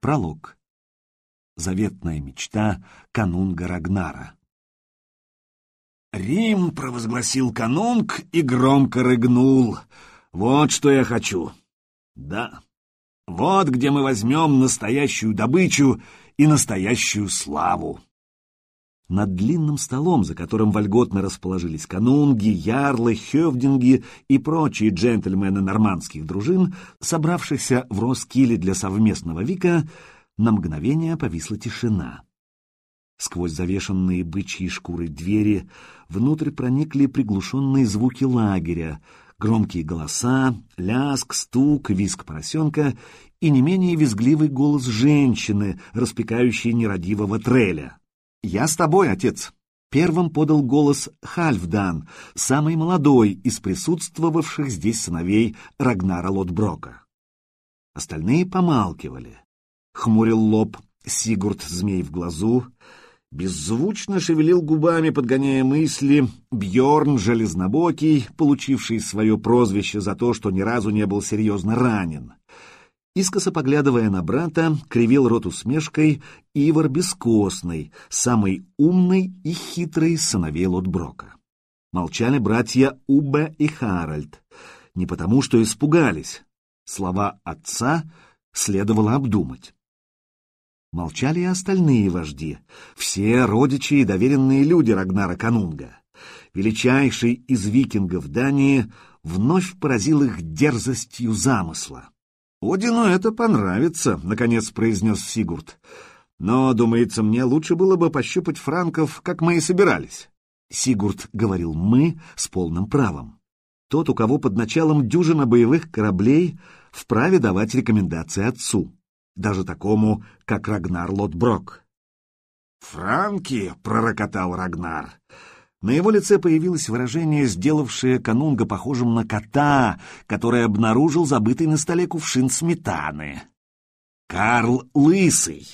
Пролог. Заветная мечта канунга Рагнара. Рим провозгласил канунг и громко рыгнул. Вот что я хочу. Да, вот где мы возьмем настоящую добычу и настоящую славу. Над длинным столом, за которым вольготно расположились канунги, ярлы, хевдинги и прочие джентльмены нормандских дружин, собравшихся в Роскиле для совместного вика, на мгновение повисла тишина. Сквозь завешенные бычьи шкуры двери внутрь проникли приглушенные звуки лагеря, громкие голоса, ляск, стук, визг поросенка и не менее визгливый голос женщины, распекающей нерадивого треля. «Я с тобой, отец!» Первым подал голос Хальфдан, самый молодой из присутствовавших здесь сыновей Рагнара Лотброка. Остальные помалкивали. Хмурил лоб Сигурд змей в глазу, беззвучно шевелил губами, подгоняя мысли, Бьорн Железнобокий, получивший свое прозвище за то, что ни разу не был серьезно ранен. Искоса поглядывая на брата, кривил рот усмешкой Ивар Бескостный, самый умный и хитрый сыновей Лотброка. Молчали братья Убе и Харальд, не потому что испугались. Слова отца следовало обдумать. Молчали и остальные вожди, все родичи и доверенные люди Рагнара Канунга. Величайший из викингов Дании вновь поразил их дерзостью замысла. «Одину это понравится», — наконец произнес Сигурд. «Но, думается мне, лучше было бы пощупать франков, как мы и собирались». Сигурд говорил «мы» с полным правом. Тот, у кого под началом дюжина боевых кораблей, вправе давать рекомендации отцу, даже такому, как Рагнар Лотброк. «Франки!» — пророкотал Рагнар. На его лице появилось выражение, сделавшее канунга похожим на кота, который обнаружил забытый на столе кувшин сметаны. «Карл Лысый!»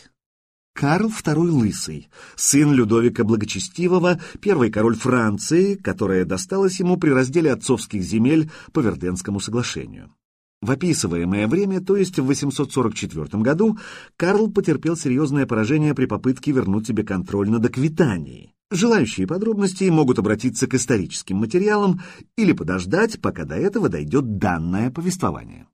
Карл II Лысый, сын Людовика Благочестивого, первый король Франции, которая досталась ему при разделе отцовских земель по Верденскому соглашению. В описываемое время, то есть в 844 году, Карл потерпел серьезное поражение при попытке вернуть себе контроль над Аквитанией. Желающие подробностей могут обратиться к историческим материалам или подождать, пока до этого дойдет данное повествование.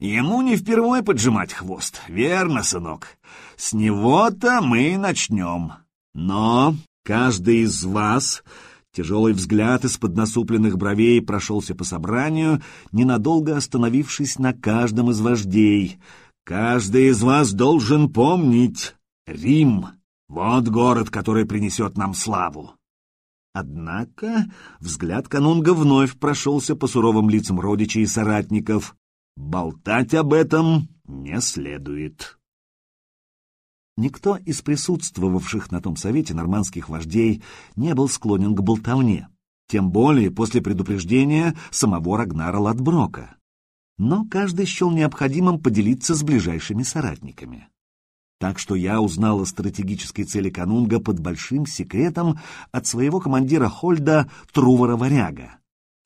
Ему не впервые поджимать хвост, верно, сынок? С него-то мы начнем. Но каждый из вас... Тяжелый взгляд из-под насупленных бровей прошелся по собранию, ненадолго остановившись на каждом из вождей. Каждый из вас должен помнить Рим вот город, который принесет нам славу. Однако взгляд канунга вновь прошелся по суровым лицам родичей и соратников. Болтать об этом не следует. Никто из присутствовавших на том совете нормандских вождей не был склонен к болтовне, тем более после предупреждения самого Рагнара Ладброка. Но каждый счел необходимым поделиться с ближайшими соратниками. Так что я узнал о стратегической цели Канунга под большим секретом от своего командира Хольда Трувора Варяга.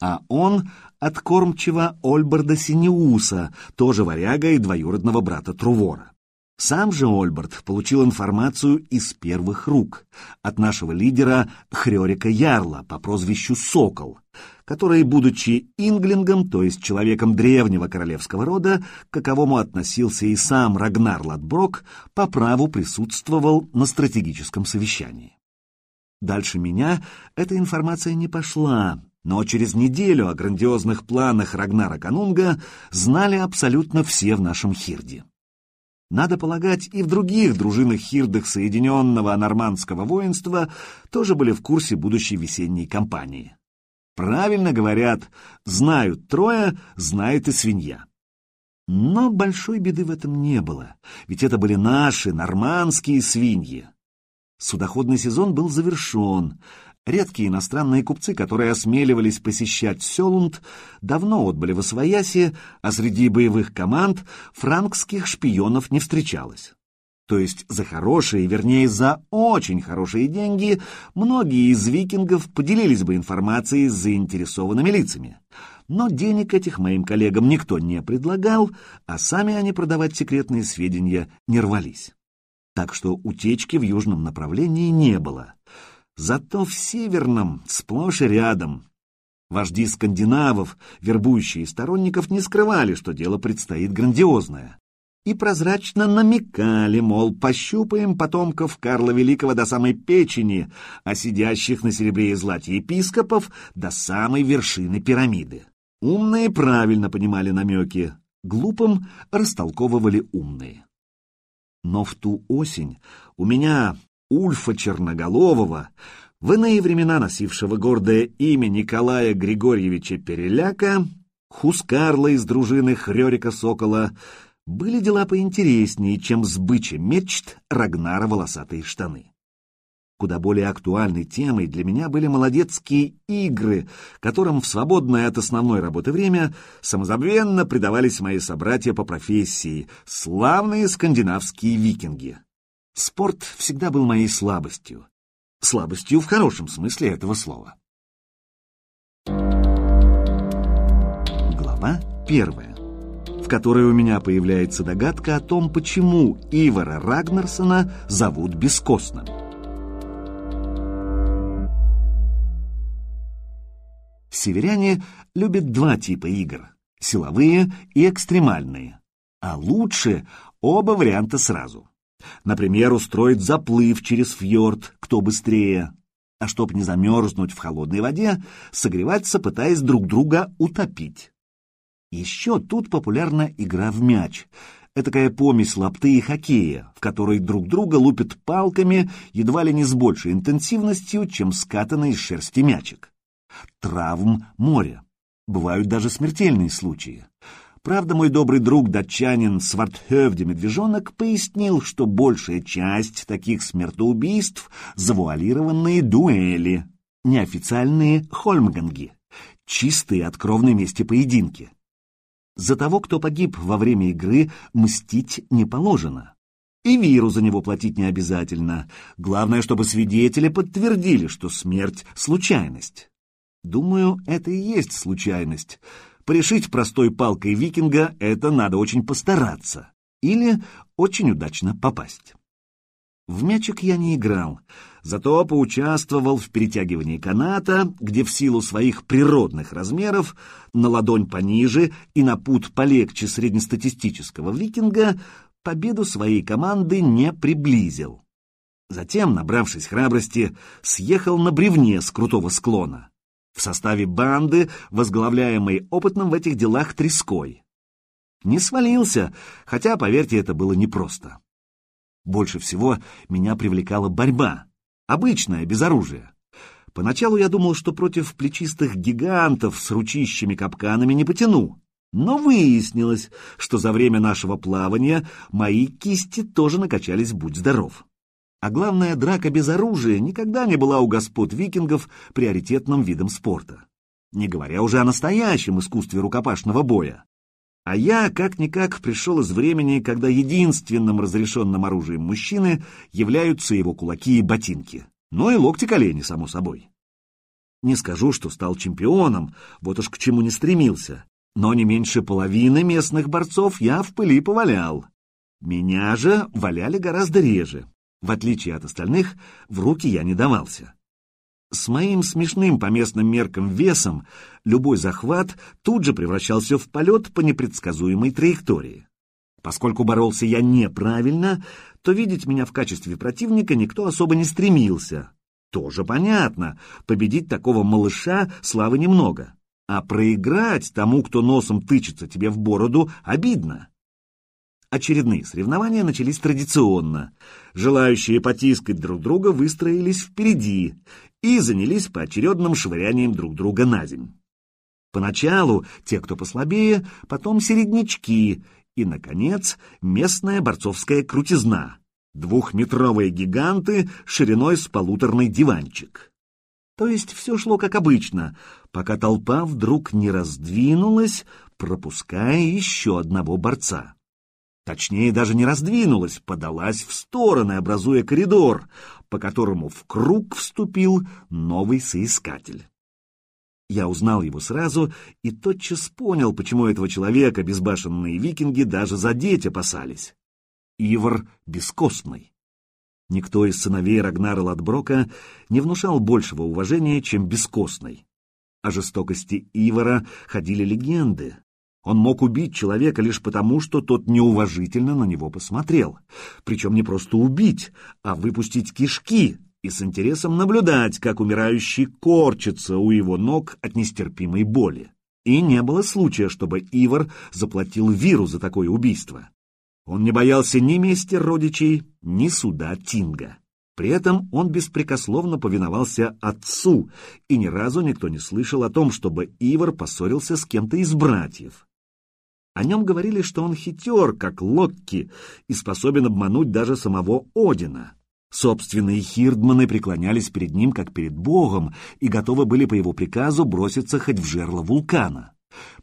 А он от кормчего Ольберда Синеуса, тоже варяга и двоюродного брата Трувора. Сам же Ольберт получил информацию из первых рук от нашего лидера Хрёрика Ярла по прозвищу Сокол, который, будучи инглингом, то есть человеком древнего королевского рода, к каковому относился и сам Рагнар Ладброк, по праву присутствовал на стратегическом совещании. Дальше меня эта информация не пошла, но через неделю о грандиозных планах Рагнара Канунга знали абсолютно все в нашем Хирде. Надо полагать, и в других дружинах хирдах Соединенного нормандского воинства тоже были в курсе будущей весенней кампании. Правильно говорят, знают трое, знает и свинья. Но большой беды в этом не было, ведь это были наши нормандские свиньи. Судоходный сезон был завершен, Редкие иностранные купцы, которые осмеливались посещать Селунд, давно отбыли в Освояси, а среди боевых команд франкских шпионов не встречалось. То есть за хорошие, вернее, за очень хорошие деньги многие из викингов поделились бы информацией с заинтересованными лицами. но денег этих моим коллегам никто не предлагал, а сами они продавать секретные сведения не рвались. Так что утечки в южном направлении не было. Зато в северном сплошь и рядом. Вожди скандинавов, вербующие сторонников, не скрывали, что дело предстоит грандиозное и прозрачно намекали, мол, пощупаем потомков Карла Великого до самой печени, а сидящих на серебре и злате епископов до самой вершины пирамиды. Умные правильно понимали намеки, глупым растолковывали умные. Но в ту осень у меня, Ульфа Черноголового, в иные времена носившего гордое имя Николая Григорьевича Переляка, Хускарла из дружины Хрёрика Сокола, были дела поинтереснее, чем сбыча мечт Рагнара волосатые штаны. Куда более актуальной темой для меня были молодецкие игры, которым в свободное от основной работы время самозабвенно предавались мои собратья по профессии, славные скандинавские викинги. Спорт всегда был моей слабостью. Слабостью в хорошем смысле этого слова. Глава первая в которой у меня появляется догадка о том, почему Ивара Рагнарсона зовут Бескостным. Северяне любят два типа игр — силовые и экстремальные, а лучше оба варианта сразу. Например, устроить заплыв через фьорд, кто быстрее, а чтоб не замерзнуть в холодной воде, согреваться, пытаясь друг друга утопить. Еще тут популярна игра в мяч. Этакая помесь лапты и хоккея, в которой друг друга лупят палками едва ли не с большей интенсивностью, чем скатанный из шерсти мячик. Травм море. Бывают даже смертельные случаи. Правда, мой добрый друг датчанин Свартхевде Медвежонок пояснил, что большая часть таких смертоубийств — завуалированные дуэли, неофициальные хольмганги, чистые от кровной мести поединки. За того, кто погиб во время игры, мстить не положено. И миру за него платить не обязательно. Главное, чтобы свидетели подтвердили, что смерть — случайность. Думаю, это и есть случайность. Пришить простой палкой викинга — это надо очень постараться. Или очень удачно попасть. В мячик я не играл, зато поучаствовал в перетягивании каната, где в силу своих природных размеров на ладонь пониже и на пут полегче среднестатистического викинга победу своей команды не приблизил. Затем, набравшись храбрости, съехал на бревне с крутого склона в составе банды, возглавляемой опытным в этих делах треской. Не свалился, хотя, поверьте, это было непросто. Больше всего меня привлекала борьба, обычная, без оружия. Поначалу я думал, что против плечистых гигантов с ручищами-капканами не потяну, но выяснилось, что за время нашего плавания мои кисти тоже накачались «Будь здоров». А главное, драка без оружия никогда не была у господ викингов приоритетным видом спорта. Не говоря уже о настоящем искусстве рукопашного боя. А я, как-никак, пришел из времени, когда единственным разрешенным оружием мужчины являются его кулаки и ботинки. Ну и локти-колени, само собой. Не скажу, что стал чемпионом, вот уж к чему не стремился, но не меньше половины местных борцов я в пыли повалял. Меня же валяли гораздо реже. В отличие от остальных, в руки я не давался. С моим смешным по местным меркам весом любой захват тут же превращался в полет по непредсказуемой траектории. Поскольку боролся я неправильно, то видеть меня в качестве противника никто особо не стремился. Тоже понятно, победить такого малыша славы немного, а проиграть тому, кто носом тычется тебе в бороду, обидно. Очередные соревнования начались традиционно. Желающие потискать друг друга выстроились впереди и занялись поочередным швырянием друг друга на земь. Поначалу те, кто послабее, потом середнячки и, наконец, местная борцовская крутизна. Двухметровые гиганты шириной с полуторный диванчик. То есть все шло как обычно, пока толпа вдруг не раздвинулась, пропуская еще одного борца. Точнее, даже не раздвинулась, подалась в стороны, образуя коридор, по которому в круг вступил новый соискатель. Я узнал его сразу и тотчас понял, почему этого человека безбашенные викинги даже задеть опасались. Ивар Бескостный. Никто из сыновей Рагнара Ладброка не внушал большего уважения, чем Бескостный. О жестокости Ивара ходили легенды. Он мог убить человека лишь потому, что тот неуважительно на него посмотрел. Причем не просто убить, а выпустить кишки и с интересом наблюдать, как умирающий корчится у его ног от нестерпимой боли. И не было случая, чтобы Ивар заплатил Виру за такое убийство. Он не боялся ни мести родичей, ни суда Тинга. При этом он беспрекословно повиновался отцу, и ни разу никто не слышал о том, чтобы Ивар поссорился с кем-то из братьев. О нем говорили, что он хитер, как Локки, и способен обмануть даже самого Одина. Собственные хирдманы преклонялись перед ним, как перед богом, и готовы были по его приказу броситься хоть в жерло вулкана.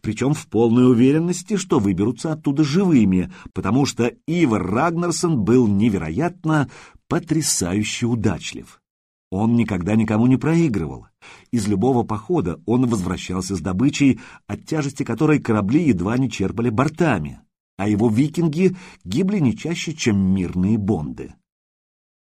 Причем в полной уверенности, что выберутся оттуда живыми, потому что Ивар Рагнарсон был невероятно потрясающе удачлив. Он никогда никому не проигрывал. Из любого похода он возвращался с добычей, от тяжести которой корабли едва не черпали бортами, а его викинги гибли не чаще, чем мирные бонды.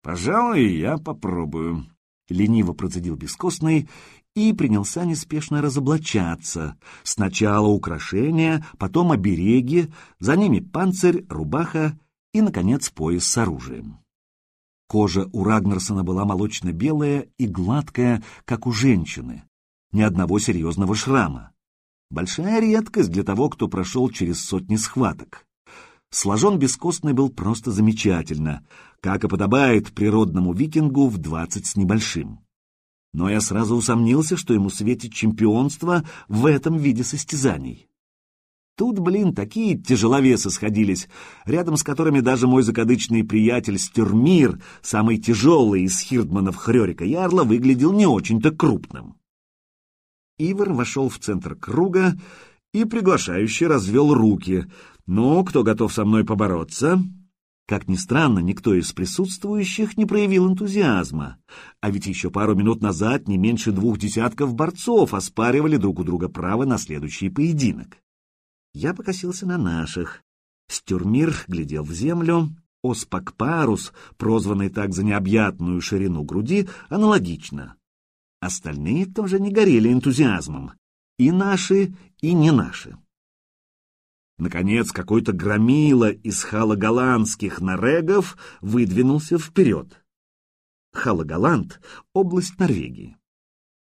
«Пожалуй, я попробую», — лениво процедил бескостный и принялся неспешно разоблачаться. Сначала украшения, потом обереги, за ними панцирь, рубаха и, наконец, пояс с оружием. Кожа у Рагнарсона была молочно-белая и гладкая, как у женщины. Ни одного серьезного шрама. Большая редкость для того, кто прошел через сотни схваток. Сложен бескостный был просто замечательно, как и подобает природному викингу в двадцать с небольшим. Но я сразу усомнился, что ему светит чемпионство в этом виде состязаний. Тут, блин, такие тяжеловесы сходились, рядом с которыми даже мой закадычный приятель Стюрмир, самый тяжелый из хирдманов Хрёрика Ярла, выглядел не очень-то крупным. Ивар вошел в центр круга и приглашающе развел руки. «Ну, кто готов со мной побороться?» Как ни странно, никто из присутствующих не проявил энтузиазма. А ведь еще пару минут назад не меньше двух десятков борцов оспаривали друг у друга право на следующий поединок. Я покосился на наших. Стюрмир глядел в землю. Оспак-парус, прозванный так за необъятную ширину груди, аналогично. Остальные тоже не горели энтузиазмом. И наши, и не наши. Наконец, какой-то громила из халагаландских нарегов выдвинулся вперед. Халагаланд — область Норвегии.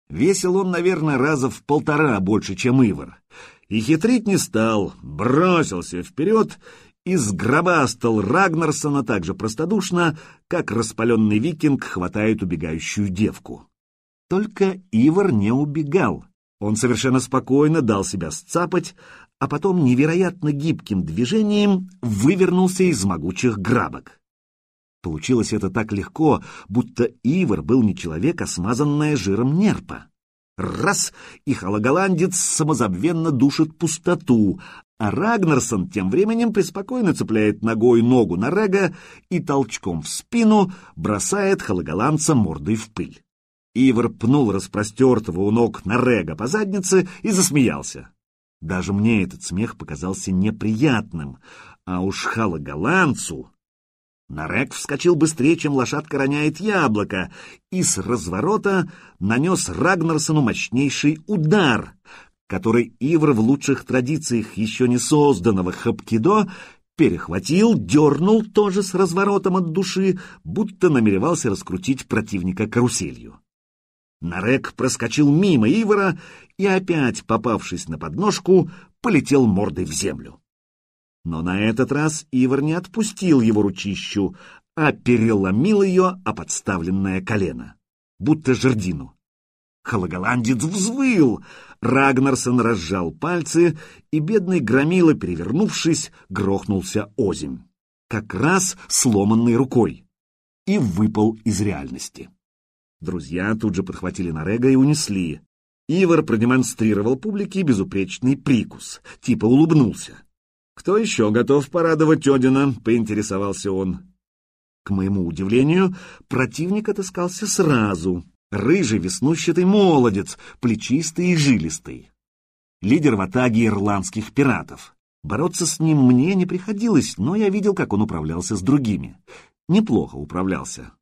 Весил он, наверное, раза в полтора больше, чем Ивар, и хитрить не стал, бросился вперед и сгробастал Рагнарсона так же простодушно, как распаленный викинг хватает убегающую девку. Только Ивар не убегал. Он совершенно спокойно дал себя сцапать, а потом невероятно гибким движением вывернулся из могучих грабок. Получилось это так легко, будто Ивар был не человек, а смазанная жиром нерпа. Раз, и хологоландец самозабвенно душит пустоту, а Рагнарсон тем временем преспокойно цепляет ногой ногу на Рега и толчком в спину бросает хологоландца мордой в пыль. Ивар пнул распростертого у ног на Рега по заднице и засмеялся. Даже мне этот смех показался неприятным, а уж хологоландцу Нарек вскочил быстрее, чем лошадка роняет яблоко, и с разворота нанес Рагнарсону мощнейший удар, который Ивр в лучших традициях еще не созданного Хапкидо перехватил, дернул тоже с разворотом от души, будто намеревался раскрутить противника каруселью. Нарек проскочил мимо Ивара и, опять попавшись на подножку, полетел мордой в землю. Но на этот раз Ивар не отпустил его ручищу, а переломил ее о подставленное колено, будто жердину. Хологоландец взвыл, Рагнарсон разжал пальцы, и бедный громила, перевернувшись, грохнулся озимь, как раз сломанной рукой, и выпал из реальности. Друзья тут же подхватили Нарега и унесли. Ивар продемонстрировал публике безупречный прикус, типа улыбнулся. «Кто еще готов порадовать Одина?» — поинтересовался он. К моему удивлению, противник отыскался сразу. Рыжий веснущатый молодец, плечистый и жилистый. Лидер в атаге ирландских пиратов. Бороться с ним мне не приходилось, но я видел, как он управлялся с другими. Неплохо управлялся.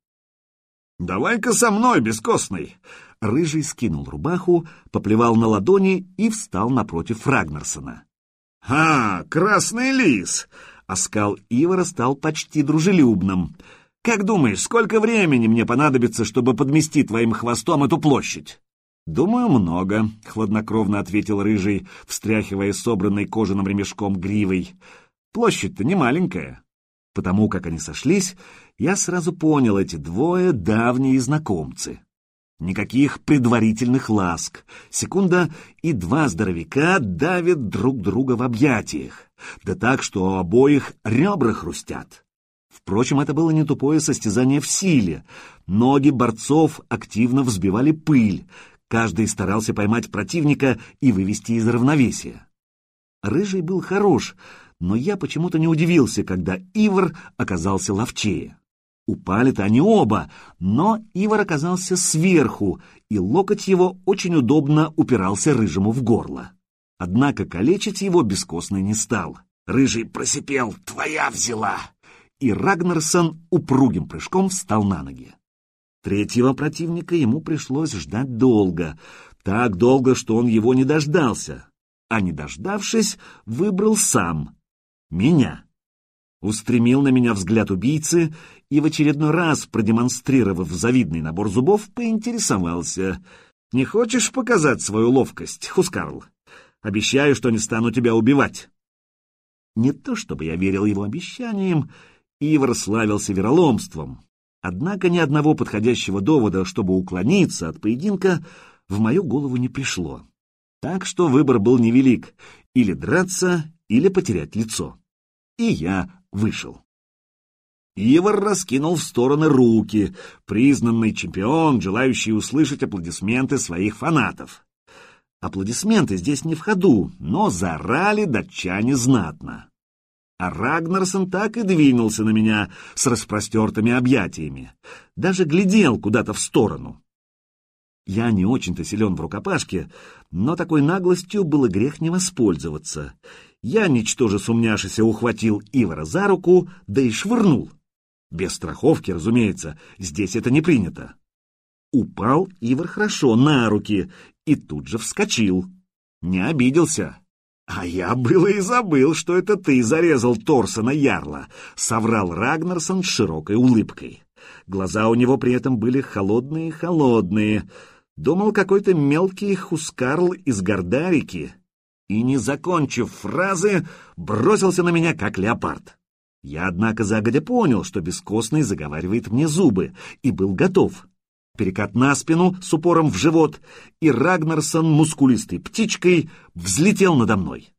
«Давай-ка со мной, бескостный!» Рыжий скинул рубаху, поплевал на ладони и встал напротив Рагнарсона. «А, красный лис!» Оскал Ивара стал почти дружелюбным. «Как думаешь, сколько времени мне понадобится, чтобы подмести твоим хвостом эту площадь?» «Думаю, много», — хладнокровно ответил Рыжий, встряхивая собранной кожаным ремешком гривой. «Площадь-то не маленькая». Потому как они сошлись, я сразу понял, эти двое давние знакомцы. Никаких предварительных ласк. Секунда, и два здоровяка давят друг друга в объятиях. Да так, что у обоих ребра хрустят. Впрочем, это было не тупое состязание в силе. Ноги борцов активно взбивали пыль. Каждый старался поймать противника и вывести из равновесия. Рыжий был хорош, но я почему-то не удивился, когда Ивар оказался ловчее. Упали-то они оба, но Ивар оказался сверху, и локоть его очень удобно упирался Рыжему в горло. Однако калечить его бескостный не стал. Рыжий просипел «Твоя взяла!» И Рагнарсон упругим прыжком встал на ноги. Третьего противника ему пришлось ждать долго, так долго, что он его не дождался, а не дождавшись, выбрал сам — меня. Устремил на меня взгляд убийцы и в очередной раз, продемонстрировав завидный набор зубов, поинтересовался. «Не хочешь показать свою ловкость, Хускарл? Обещаю, что не стану тебя убивать». Не то чтобы я верил его обещаниям, Ивар славился вероломством. Однако ни одного подходящего довода, чтобы уклониться от поединка, в мою голову не пришло. Так что выбор был невелик — или драться, или потерять лицо. И я вышел. Ивар раскинул в стороны руки, признанный чемпион, желающий услышать аплодисменты своих фанатов. Аплодисменты здесь не в ходу, но зарали датчане знатно. А Рагнарсон так и двинулся на меня с распростертыми объятиями. Даже глядел куда-то в сторону. Я не очень-то силен в рукопашке, но такой наглостью было грех не воспользоваться. Я, ничтоже сумняшися, ухватил Ивара за руку, да и швырнул. Без страховки, разумеется, здесь это не принято. Упал Ивар хорошо на руки и тут же вскочил. Не обиделся. «А я было и забыл, что это ты зарезал Торсона Ярла», — соврал Рагнарсон с широкой улыбкой. Глаза у него при этом были холодные-холодные. Думал, какой-то мелкий хускарл из Гордарики. И, не закончив фразы, бросился на меня, как леопард. Я, однако, загодя понял, что бескостный заговаривает мне зубы, и был готов перекат на спину с упором в живот, и Рагнарсон, мускулистой птичкой, взлетел надо мной.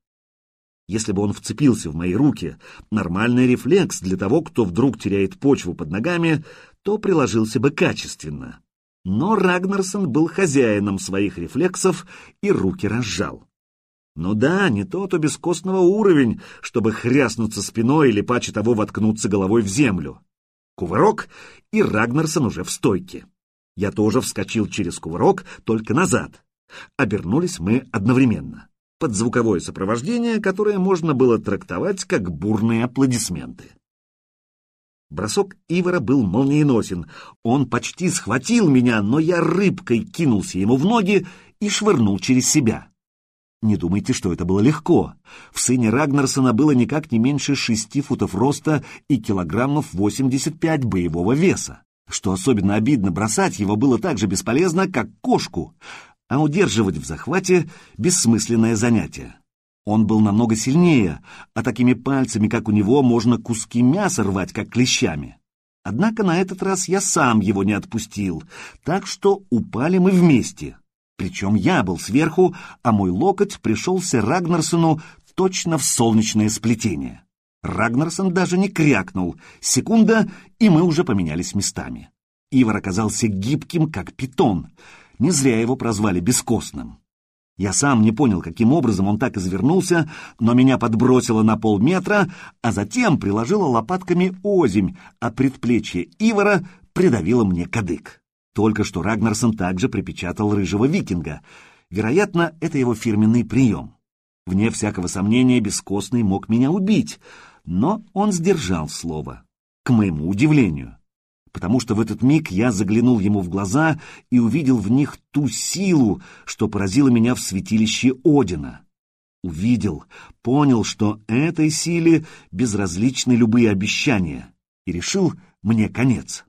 Если бы он вцепился в мои руки, нормальный рефлекс для того, кто вдруг теряет почву под ногами, то приложился бы качественно. Но Рагнарсон был хозяином своих рефлексов и руки разжал. Ну да, не тот у бескостного уровень, чтобы хряснуться спиной или паче того воткнуться головой в землю. Кувырок, и Рагнарсон уже в стойке. Я тоже вскочил через кувырок, только назад. Обернулись мы одновременно, под звуковое сопровождение, которое можно было трактовать как бурные аплодисменты. Бросок Ивара был молниеносен. Он почти схватил меня, но я рыбкой кинулся ему в ноги и швырнул через себя. Не думайте, что это было легко. В сыне Рагнарсона было никак не меньше шести футов роста и килограммов восемьдесят пять боевого веса. Что особенно обидно, бросать его было так же бесполезно, как кошку, а удерживать в захвате — бессмысленное занятие. Он был намного сильнее, а такими пальцами, как у него, можно куски мяса рвать, как клещами. Однако на этот раз я сам его не отпустил, так что упали мы вместе. Причем я был сверху, а мой локоть пришелся Рагнарсону точно в солнечное сплетение. Рагнарсон даже не крякнул. Секунда, и мы уже поменялись местами. Ивар оказался гибким, как питон. Не зря его прозвали бескостным. Я сам не понял, каким образом он так извернулся, но меня подбросило на полметра, а затем приложило лопатками озимь, а предплечье Ивара придавило мне кадык. Только что Рагнарсон также припечатал рыжего викинга. Вероятно, это его фирменный прием. Вне всякого сомнения, Бескостный мог меня убить, но он сдержал слово, к моему удивлению. Потому что в этот миг я заглянул ему в глаза и увидел в них ту силу, что поразила меня в святилище Одина. Увидел, понял, что этой силе безразличны любые обещания, и решил мне конец.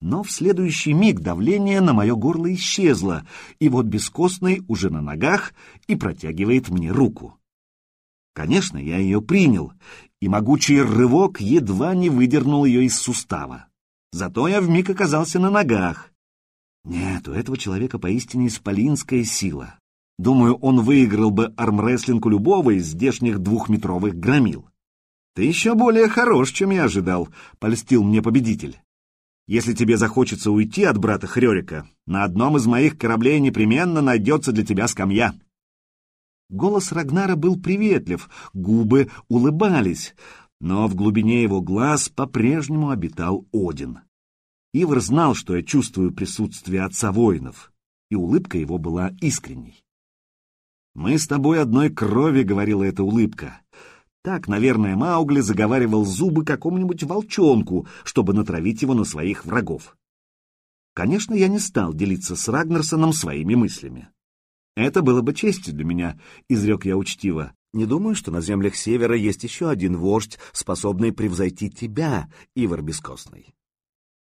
Но в следующий миг давление на мое горло исчезло, и вот бескостный уже на ногах и протягивает мне руку. Конечно, я ее принял, и могучий рывок едва не выдернул ее из сустава. Зато я вмиг оказался на ногах. Нет, у этого человека поистине исполинская сила. Думаю, он выиграл бы армрестлинг у любого из здешних двухметровых громил. «Ты еще более хорош, чем я ожидал», — польстил мне победитель. Если тебе захочется уйти от брата Хрёрика, на одном из моих кораблей непременно найдется для тебя скамья». Голос Рагнара был приветлив, губы улыбались, но в глубине его глаз по-прежнему обитал Один. Ивар знал, что я чувствую присутствие отца воинов, и улыбка его была искренней. «Мы с тобой одной крови», — говорила эта улыбка, так, наверное, Маугли заговаривал зубы какому-нибудь волчонку, чтобы натравить его на своих врагов. Конечно, я не стал делиться с Рагнарсоном своими мыслями. «Это было бы честью для меня», — изрек я учтиво. «Не думаю, что на землях Севера есть еще один вождь, способный превзойти тебя, Ивар Бескостный.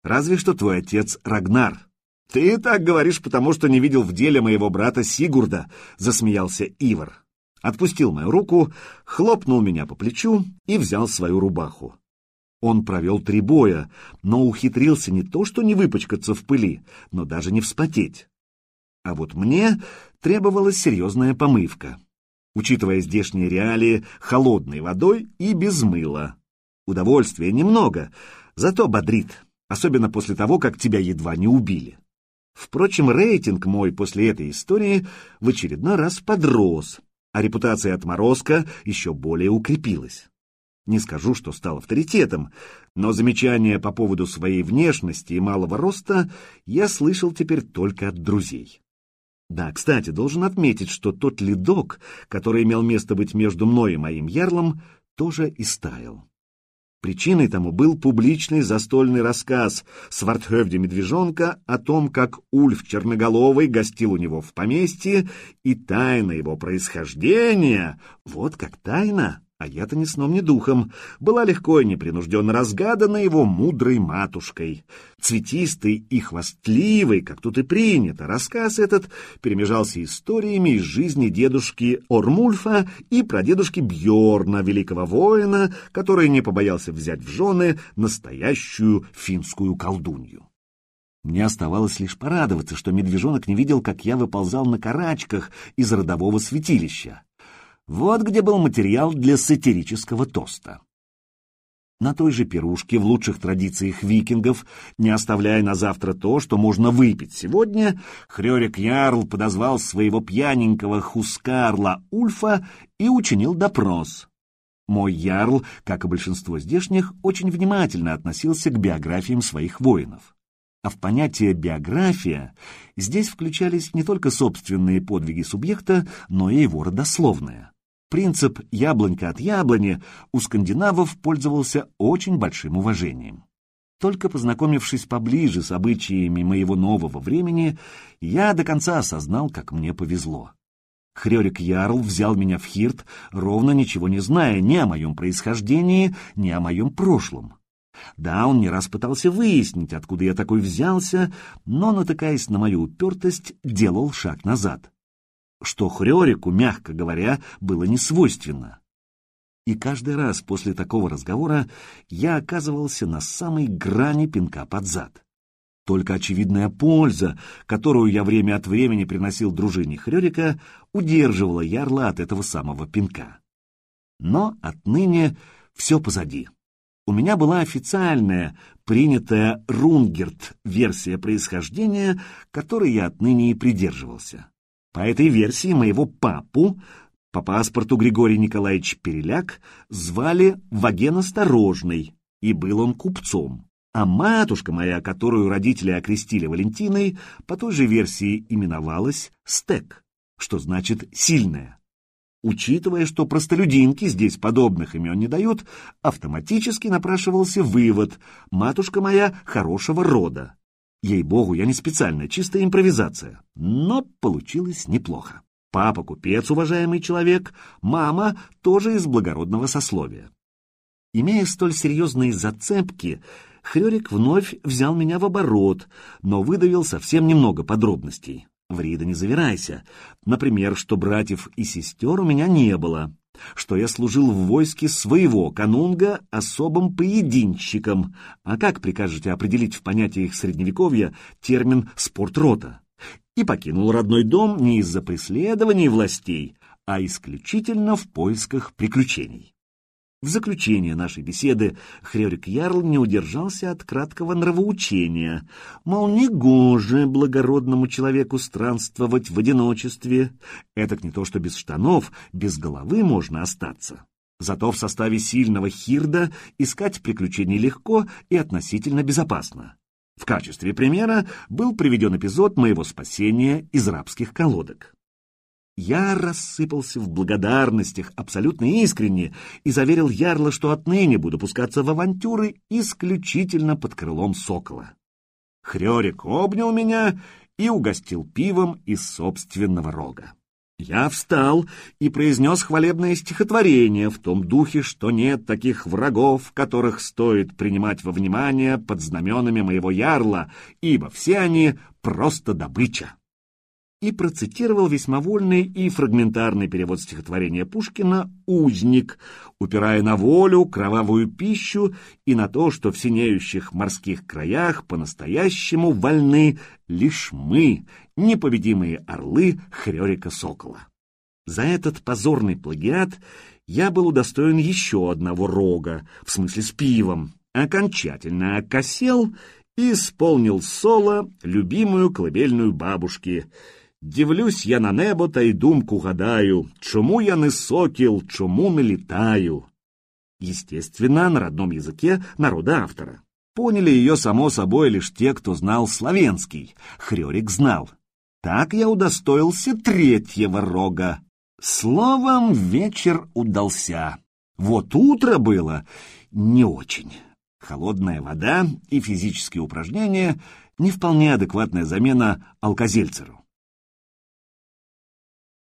Разве что твой отец Рагнар». «Ты так говоришь, потому что не видел в деле моего брата Сигурда», — засмеялся Ивар отпустил мою руку, хлопнул меня по плечу и взял свою рубаху. Он провел три боя, но ухитрился не то что не выпачкаться в пыли, но даже не вспотеть. А вот мне требовалась серьезная помывка, учитывая здешние реалии холодной водой и без мыла. Удовольствия немного, зато бодрит, особенно после того, как тебя едва не убили. Впрочем, рейтинг мой после этой истории в очередной раз подрос, а репутация отморозка еще более укрепилась. Не скажу, что стал авторитетом, но замечания по поводу своей внешности и малого роста я слышал теперь только от друзей. Да, кстати, должен отметить, что тот ледок, который имел место быть между мной и моим ярлом, тоже истаял. Причиной тому был публичный застольный рассказ Свартхевде Медвежонка о том, как Ульф Черноголовый гостил у него в поместье, и тайна его происхождения, вот как тайна, а я-то ни сном, ни духом, была легко и непринужденно разгадана его мудрой матушкой. Цветистый и хвастливый, как тут и принято, рассказ этот перемежался историями из жизни дедушки Ормульфа и прадедушки Бьорна, великого воина, который не побоялся взять в жены настоящую финскую колдунью. Мне оставалось лишь порадоваться, что медвежонок не видел, как я выползал на карачках из родового святилища. Вот где был материал для сатирического тоста. На той же пирушке, в лучших традициях викингов, не оставляя на завтра то, что можно выпить сегодня, Хрёрик Ярл подозвал своего пьяненького хускарла Ульфа и учинил допрос. Мой Ярл, как и большинство здешних, очень внимательно относился к биографиям своих воинов. А в понятие «биография» здесь включались не только собственные подвиги субъекта, но и его родословная. Принцип «яблонька от яблони» у скандинавов пользовался очень большим уважением. Только познакомившись поближе с обычаями моего нового времени, я до конца осознал, как мне повезло. Хрёрик Ярл взял меня в Хирт, ровно ничего не зная ни о моем происхождении, ни о моем прошлом. Да, он не раз пытался выяснить, откуда я такой взялся, но, натыкаясь на мою упертость, делал шаг назад что Хрёрику, мягко говоря, было не свойственно. И каждый раз после такого разговора я оказывался на самой грани пинка под зад. Только очевидная польза, которую я время от времени приносил дружине Хрёрика, удерживала Ярла от этого самого пинка. Но отныне все позади. У меня была официальная, принятая Рунгерт версия происхождения, которой я отныне и придерживался. По этой версии моего папу, по паспорту Григорий Николаевич Переляк, звали Ваген Осторожный, и был он купцом. А матушка моя, которую родители окрестили Валентиной, по той же версии именовалась Стек, что значит «сильная». Учитывая, что простолюдинки здесь подобных имен не дают, автоматически напрашивался вывод «матушка моя хорошего рода». Ей-богу, я не специально, чистая импровизация, но получилось неплохо. Папа купец, уважаемый человек, мама тоже из благородного сословия. Имея столь серьезные зацепки, Хрёрик вновь взял меня в оборот, но выдавил совсем немного подробностей. Врида, не завирайся. Например, что братьев и сестер у меня не было, что я служил в войске своего канунга особым поединщиком. А как прикажете определить в понятиях средневековья термин «спортрота»? И покинул родной дом не из-за преследований властей, а исключительно в поисках приключений. В заключение нашей беседы Хрёрик Ярл не удержался от краткого нравоучения, мол, негоже благородному человеку странствовать в одиночестве. Этак не то, что без штанов, без головы можно остаться. Зато в составе сильного хирда искать приключений легко и относительно безопасно. В качестве примера был приведен эпизод моего спасения из рабских колодок. Я рассыпался в благодарностях абсолютно искренне и заверил Ярла, что отныне буду пускаться в авантюры исключительно под крылом сокола. Хрёрик обнял меня и угостил пивом из собственного рога. Я встал и произнес хвалебное стихотворение в том духе, что нет таких врагов, которых стоит принимать во внимание под знаменами моего ярла, ибо все они просто добыча и процитировал весьма вольный и фрагментарный перевод стихотворения Пушкина «Узник», упирая на волю, кровавую пищу и на то, что в синеющих морских краях по-настоящему вольны лишь мы, непобедимые орлы Хрёрика Сокола. За этот позорный плагиат я был удостоен еще одного рога, в смысле с пивом, окончательно окосел и исполнил соло любимую колыбельную бабушки — Дивлюсь я на небо та й думку гадаю, чому я не сокіл, чому не летаю. Естественно, на родном языке народа автора. Поняли ее, само собой, лишь те, кто знал славянский. Хрёрик знал. Так я удостоился третьего рога. Словом, вечер удался. Вот утро было не очень. Холодная вода и физические упражнения — не вполне адекватная замена алкозельцеру.